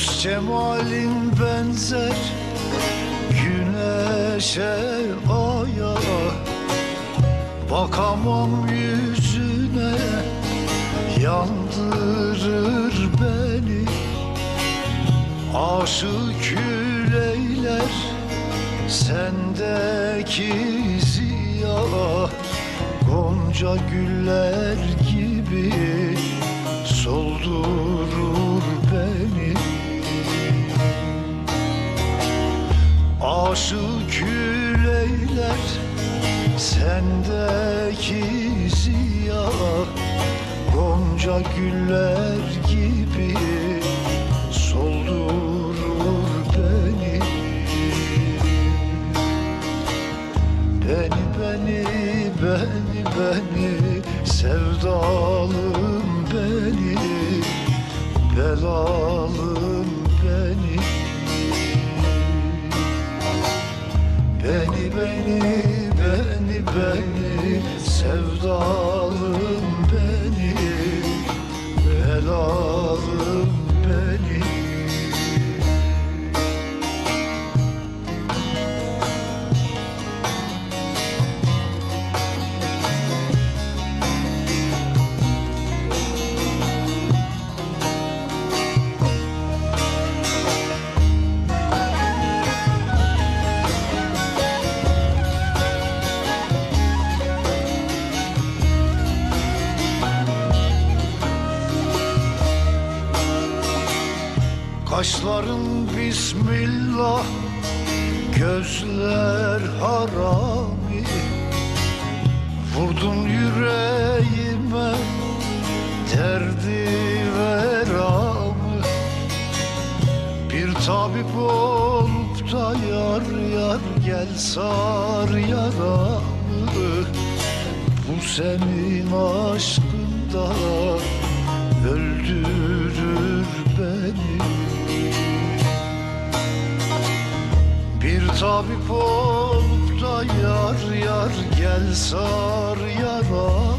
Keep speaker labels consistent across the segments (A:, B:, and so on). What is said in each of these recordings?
A: Hoş cemalin benzer güneşe aya. Bakamam yüzüne yandırır beni. Aşık küleyler sendeki ziya. Gonca güller gibi Aşık küleyler sendeki ziya Gonca güller gibi soldurur beni. Beni beni beni beni sevdalım beni belalım beni beni Kaşların bismillah Gözler harami. Vurdun yüreğime Derdi veramı Bir tabip olup da yar yar Gel sar yaramı Bu senin aşkında tabip olup da yar yar gel sar yaramı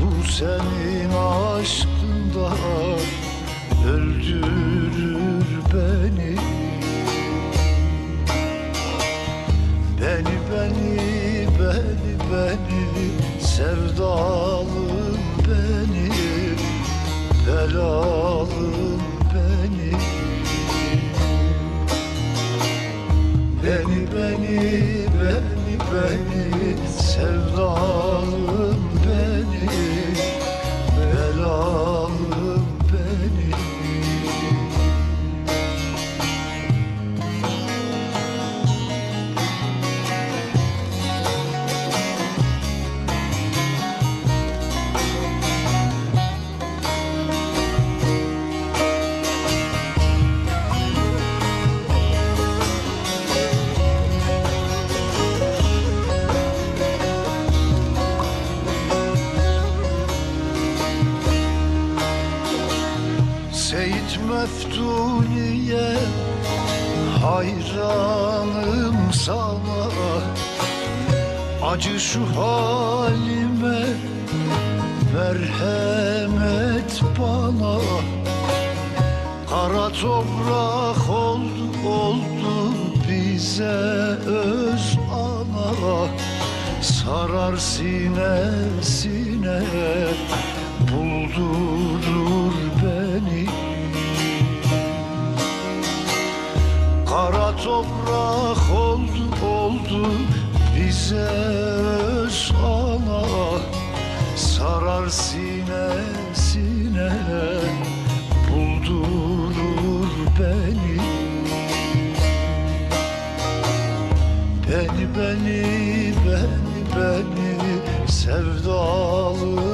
A: Bu senin aşkında öldürür beni. Beni beni beni beni sevdalım beni. Belalım Beni beni beni beni Seyit Meftuniye hayranım sana. Acı şu halime merhamet bana. Kara toprak oldu oldu bize öz ana. Sarar sinesine buldurur beni bize öz ana Sarar sinesine buldurur beni. Beni beni beni beni sevdalım